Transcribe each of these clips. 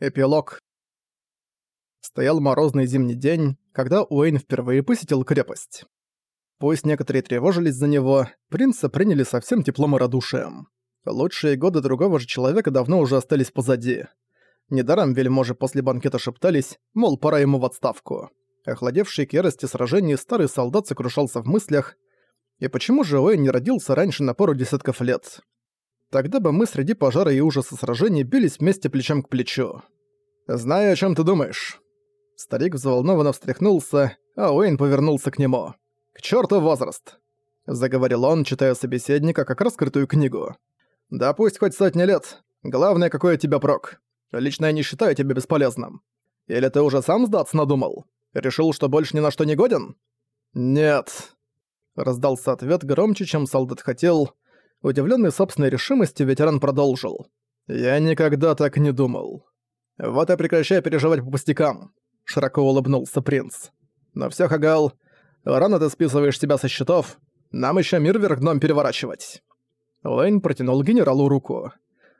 Эпилог. Стоял морозный зимний день, когда Уэйн впервые посетил крепость. Пусть некоторые тревожились за него, принца приняли со всем теплом и радушием. Лучшие годы другого же человека давно уже остались позади. Недаром вельможи после банкета шептались, мол, пора ему в отставку. Охладевший к ярости сражений старый солдат сокрушался в мыслях, и почему же Уэйн не родился раньше на пару десятков лет? Тогда бы мы среди пожара и ужаса сражений бились вместе плечом к плечу. «Знаю, о чем ты думаешь». Старик взволнованно встряхнулся, а Уэйн повернулся к нему. «К черту возраст!» Заговорил он, читая собеседника как раскрытую книгу. «Да пусть хоть сотни лет. Главное, какой у тебя прок. Лично я не считаю тебя бесполезным. Или ты уже сам сдаться надумал? Решил, что больше ни на что не годен?» «Нет». Раздался ответ громче, чем солдат хотел, Удивленный собственной решимостью, ветеран продолжил. «Я никогда так не думал. Вот и прекращай переживать по пустякам», — широко улыбнулся принц. «Но всё, Хагал, рано ты списываешь себя со счетов. Нам ещё мир вверх дном переворачивать». Лэйн протянул генералу руку.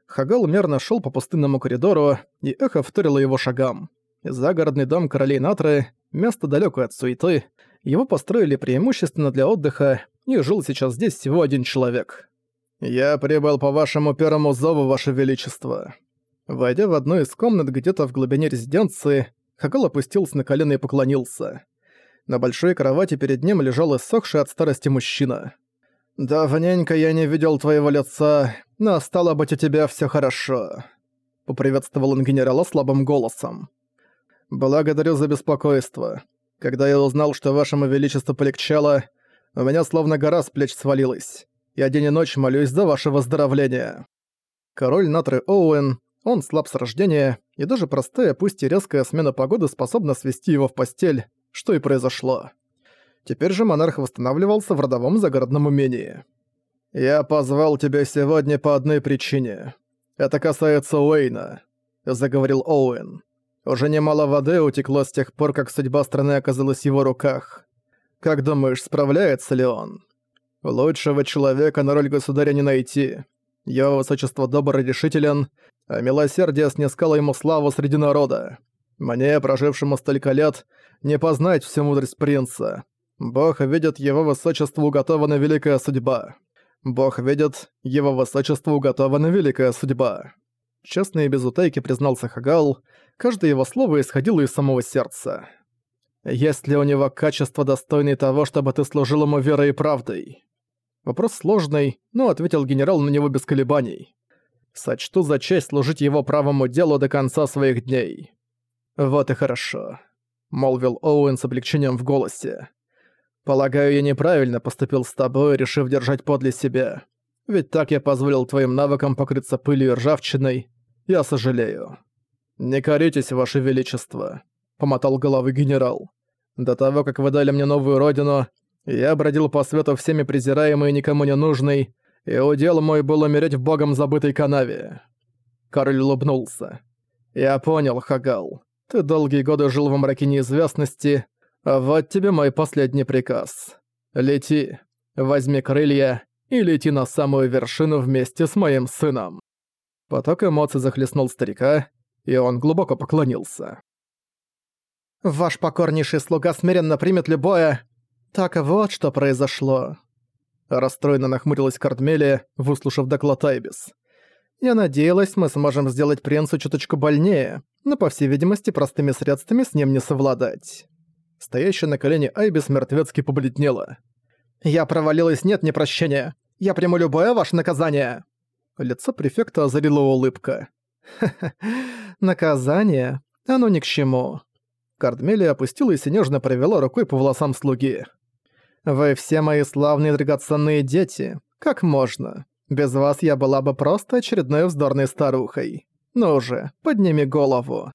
Хагал мерно шёл по пустынному коридору, и эхо вторило его шагам. Загородный дом королей Натры, место далёкое от суеты, его построили преимущественно для отдыха, и жил сейчас здесь всего один человек. «Я прибыл по вашему первому зову, ваше величество». Войдя в одну из комнат где-то в глубине резиденции, Хакал опустился на колено и поклонился. На большой кровати перед ним лежал иссохший от старости мужчина. «Давненько я не видел твоего лица, но стало быть у тебя все хорошо», — поприветствовал он генерала слабым голосом. «Благодарю за беспокойство. Когда я узнал, что вашему величеству полегчало, у меня словно гора с плеч свалилась. Я день и ночь молюсь за ваше выздоровление». Король Натры Оуэн, он слаб с рождения, и даже простая, пусть и резкая смена погоды способна свести его в постель, что и произошло. Теперь же монарх восстанавливался в родовом загородном умении. «Я позвал тебя сегодня по одной причине. Это касается Уэйна», — заговорил Оуэн. «Уже немало воды утекло с тех пор, как судьба страны оказалась в его руках. Как думаешь, справляется ли он?» Лучшего человека на роль государя не найти. Его высочество добр и решителен, а милосердие снискало ему славу среди народа. Мне, прожившему столько лет, не познать всю мудрость принца. Бог видит, его высочеству уготована великая судьба. Бог видит, его высочеству уготована великая судьба. Честно и без утайки признался Хагал, каждое его слово исходило из самого сердца. Есть ли у него качество, достойное того, чтобы ты служил ему верой и правдой? Вопрос сложный, но ответил генерал на него без колебаний. «Сочту за честь служить его правому делу до конца своих дней». «Вот и хорошо», — молвил Оуэн с облегчением в голосе. «Полагаю, я неправильно поступил с тобой, решив держать подле себя. Ведь так я позволил твоим навыкам покрыться пылью и ржавчиной. Я сожалею». «Не коритесь, ваше величество», — помотал головой генерал. «До того, как вы дали мне новую родину, я бродил по свету всеми презираемый и никому не нужный, и удел мой был умереть в богом забытой канаве». Король улыбнулся. «Я понял, Хагал. Ты долгие годы жил во мраке неизвестности, а вот тебе мой последний приказ. Лети, возьми крылья и лети на самую вершину вместе с моим сыном». Поток эмоций захлестнул старика, и он глубоко поклонился. «Ваш покорнейший слуга смиренно примет любое, «Так вот что произошло». Расстроенно нахмурилась Кардмелия, выслушав доклад Айбис. «Я надеялась, мы сможем сделать принцу чуточку больнее, но, по всей видимости, простыми средствами с ним не совладать». Стоящая на колене Айбис мертвецки побледнела. «Я провалилась, нет ни прощения. Я приму любое ваше наказание». Лицо префекта озарила улыбка. «Ха-ха, наказание? Оно ни к чему». Кардмелия опустилась и нежно провела рукой по волосам слуги. Вы все мои славные драгоценные дети. Как можно? Без вас я была бы просто очередной вздорной старухой. Ну же, подними голову.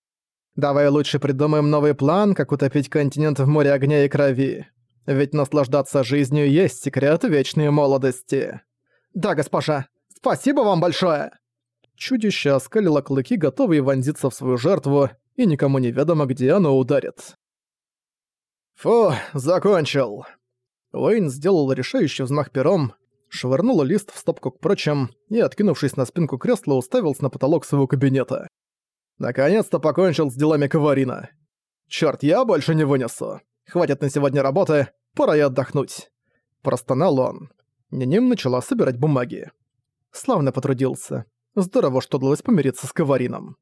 Давай лучше придумаем новый план, как утопить континент в море огня и крови. Ведь наслаждаться жизнью есть секрет вечной молодости. Да, госпожа, спасибо вам большое. Чудище оскалило клыки, готовые вонзиться в свою жертву, и никому не ведомо, где оно ударит. «Фу, закончил!» Уэйн сделал решающий взмах пером, швырнул лист в стопку к прочим и, откинувшись на спинку кресла, уставился на потолок своего кабинета. Наконец-то покончил с делами Каварина. Чёрт, я больше не вынесу. Хватит на сегодня работы, пора и отдохнуть. Простонал он. Ниним начала собирать бумаги. Славно потрудился. Здорово, что удалось помириться с Каварином.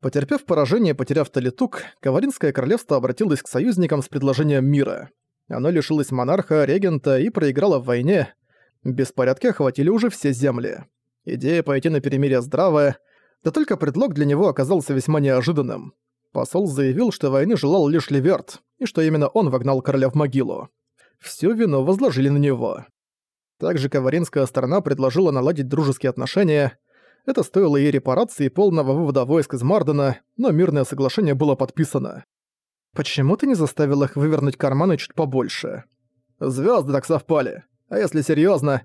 Потерпев поражение потеряв Талитук, Каваринское королевство обратилось к союзникам с предложением мира. Оно лишилось монарха, регента и проиграло в войне. Беспорядки охватили уже все земли. Идея пойти на перемирие здравая, да только предлог для него оказался весьма неожиданным. Посол заявил, что войны желал лишь Ливерт, и что именно он вогнал короля в могилу. Всю вину возложили на него. Также каваринская сторона предложила наладить дружеские отношения. Это стоило ей репарации и полного вывода войск из Мардена, но мирное соглашение было подписано. «Почему ты не заставил их вывернуть карманы чуть побольше?» «Звёзды так совпали. А если серьёзно,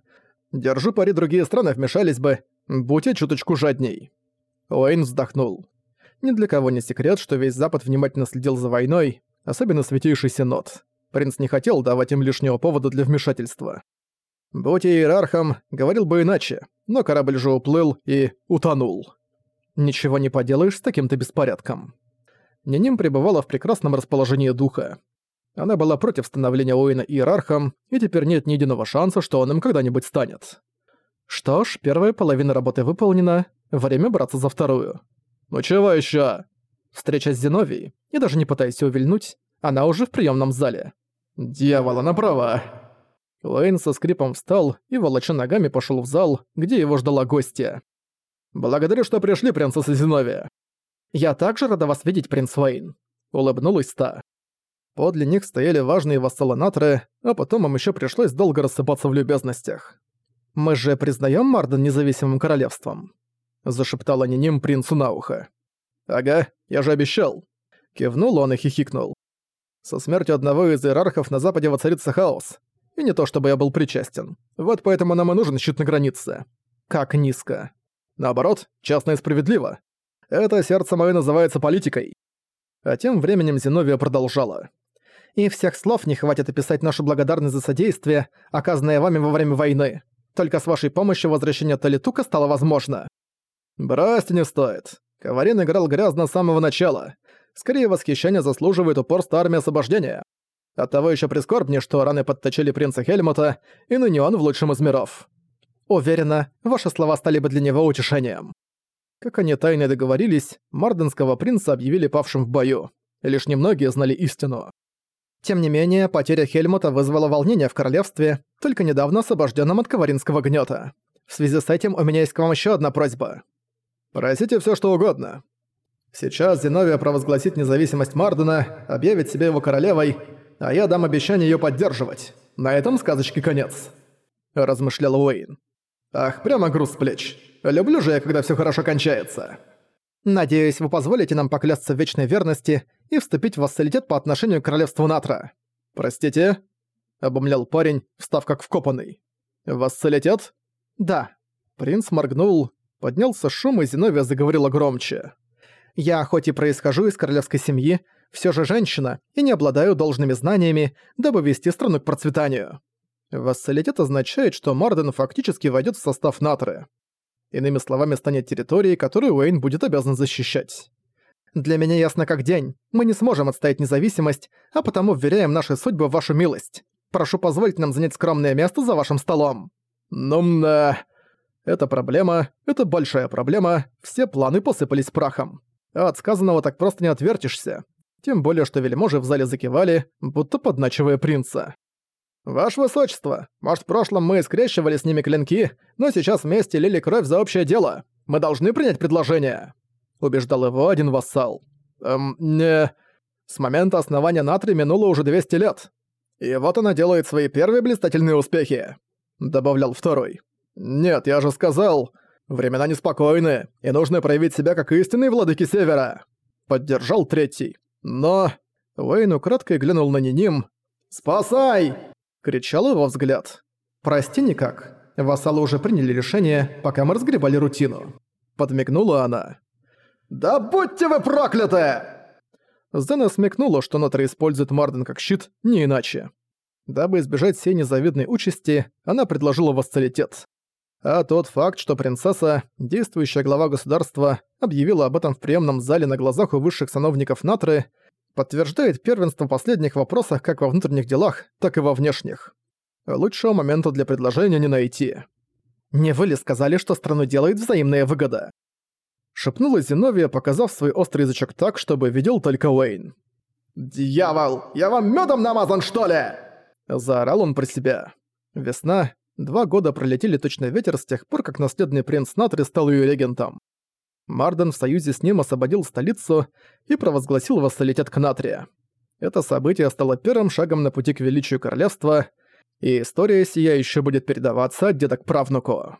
держу пари другие страны вмешались бы, будь я чуточку жадней». Уэйн вздохнул. Ни для кого не секрет, что весь Запад внимательно следил за войной, особенно Святейший Синод. Принц не хотел давать им лишнего повода для вмешательства. Будь я иерархом, говорил бы иначе, но корабль же уплыл и утонул. Ничего не поделаешь с таким-то беспорядком. Ниним пребывала в прекрасном расположении духа. Она была против становления Уэйна иерархом, и теперь нет ни единого шанса, что он им когда-нибудь станет. Что ж, первая половина работы выполнена, время браться за вторую. «Ну чего ещё?» Встреча с Зиновией, и даже не пытайся увильнуть, она уже в приемном зале. «Дьявол, она права!» Уэйн со скрипом встал и, волоча ногами, пошел в зал, где его ждала гостья. «Благодарю, что пришли, принцесса Зиновия!» «Я также рада вас видеть, принц Уэйн», — улыбнулась та. Подле них стояли важные вассалы Натры, а потом им еще пришлось долго рассыпаться в любезностях. «Мы же признаем Марден независимым королевством?» — зашептала Ниним принцу на ухо. «Ага, я же обещал». Кивнул он и хихикнул. Со смертью одного из иерархов на западе воцарится хаос. И не то чтобы я был причастен. Вот поэтому нам и нужен щит на границе. Как низко. Наоборот, честно и справедливо. Это сердце мое называется политикой. А тем временем Зиновия продолжала. И всех слов не хватит описать нашу благодарность за содействие, оказанное вами во время войны. Только с вашей помощью возвращение Талитука стало возможно. Бросьте не стоит. Каварин играл грязно с самого начала. Скорее, восхищение заслуживает упорства армии освобождения. Оттого еще прискорбнее, что раны подточили принца Хельмута, и ныне он в лучшем из миров. Уверена, ваши слова стали бы для него утешением. Как они тайно договорились, марденского принца объявили павшим в бою. Лишь немногие знали истину. Тем не менее, потеря Хельмута вызвала волнение в королевстве, только недавно освобожденном от каваринского гнета. В связи с этим у меня есть к вам еще одна просьба. Просите все, что угодно. Сейчас Зиновия провозгласит независимость Мардена, объявит себя его королевой, а я дам обещание ее поддерживать. На этом сказочке конец», – размышлял Уэйн. «Ах, прямо груз с плеч. Люблю же я, когда все хорошо кончается». «Надеюсь, вы позволите нам поклясться в вечной верности и вступить в вассалитет по отношению к королевству Натра». «Простите?» – обомлял парень, встав как вкопанный. «Вассалитет?» «Да». Принц моргнул, поднялся шум, и Зиновия заговорила громче. Я хоть и происхожу из королевской семьи, все же женщина и не обладаю должными знаниями, дабы вести страну к процветанию. Вассалитет означает, что Марден фактически войдет в состав Натры. Иными словами, станет территорией, которую Уэйн будет обязан защищать. Для меня ясно как день. Мы не сможем отстоять независимость, а потому вверяем наши судьбы в вашу милость. Прошу позволить нам занять скромное место за вашим столом. Ну да. Это проблема, это большая проблема, все планы посыпались прахом а от сказанного так просто не отвертишься. Тем более, что вельможи в зале закивали, будто подначивая принца. «Ваше Высочество, может, в прошлом мы скрещивали с ними клинки, но сейчас вместе лили кровь за общее дело. Мы должны принять предложение», — убеждал его один вассал. «Эм, не... С момента основания Натри минуло уже 200 лет. И вот она делает свои первые блистательные успехи», — добавлял второй. «Нет, я же сказал...» Времена неспокойны, и нужно проявить себя как истинный владыки Севера!» Поддержал третий. Но... Уэйн украдкой глянул на Ниним. «Спасай!» — кричал его взгляд. «Прости никак. Вассалы уже приняли решение, пока мы разгребали рутину». Подмигнула она. «Да будьте вы прокляты!» Зена смекнула, что Нотра использует Марден как щит, не иначе. Дабы избежать сей незавидной участи, она предложила вассалитет. А тот факт, что принцесса, действующая глава государства, объявила об этом в приемном зале на глазах у высших сановников Натры, подтверждает первенство в последних вопросах как во внутренних делах, так и во внешних. Лучшего момента для предложения не найти. «Не вы ли сказали, что страну делает взаимная выгода?» Шепнула Зиновия, показав свой острый язычок так, чтобы видел только Уэйн. «Дьявол! Я вам медом намазан, что ли?» Заорал он про себя. Весна. Два года пролетели точно ветер с тех пор, как наследный принц Натри стал ее регентом. Марден в союзе с ним освободил столицу и провозгласил вассалитет к Натрия. Это событие стало первым шагом на пути к величию королевства, и история сия еще будет передаваться от деда к правнуку.